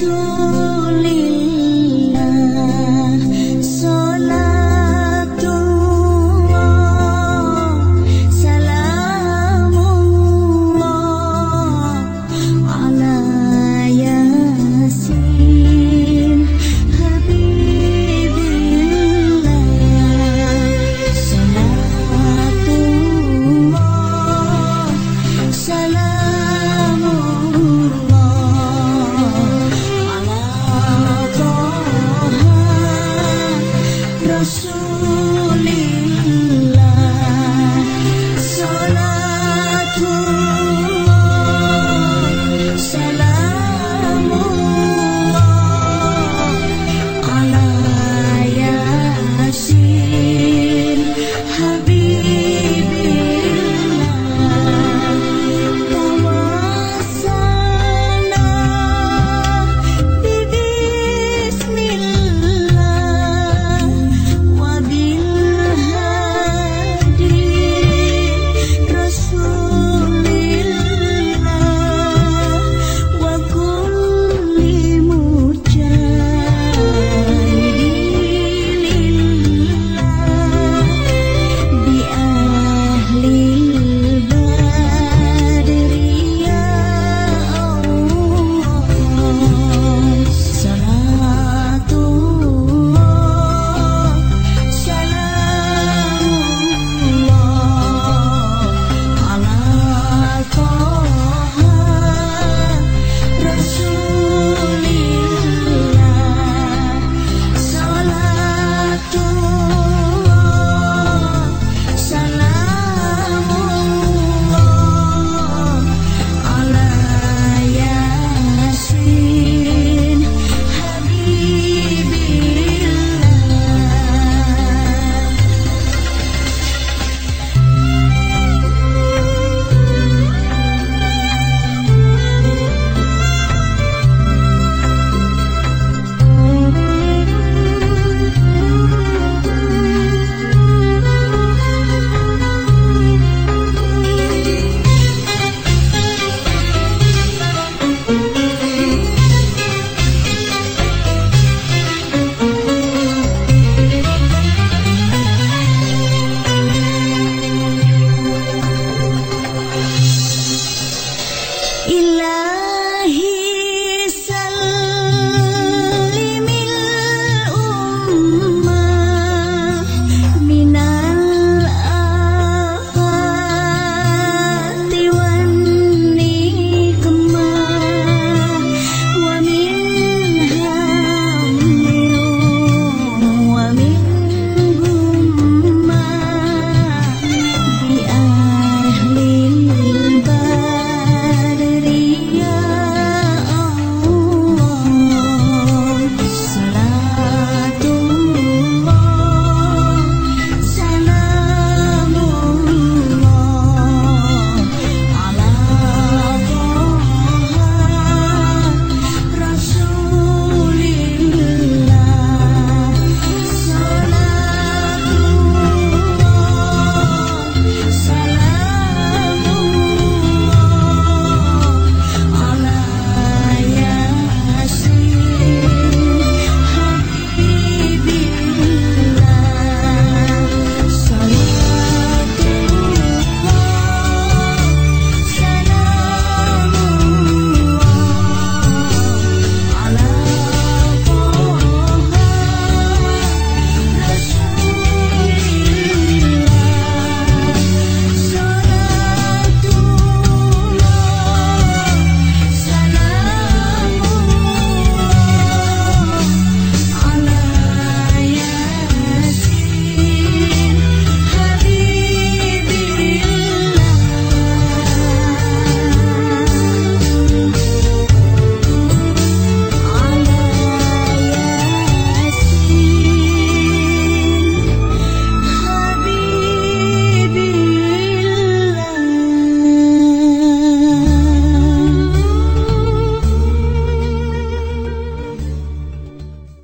you.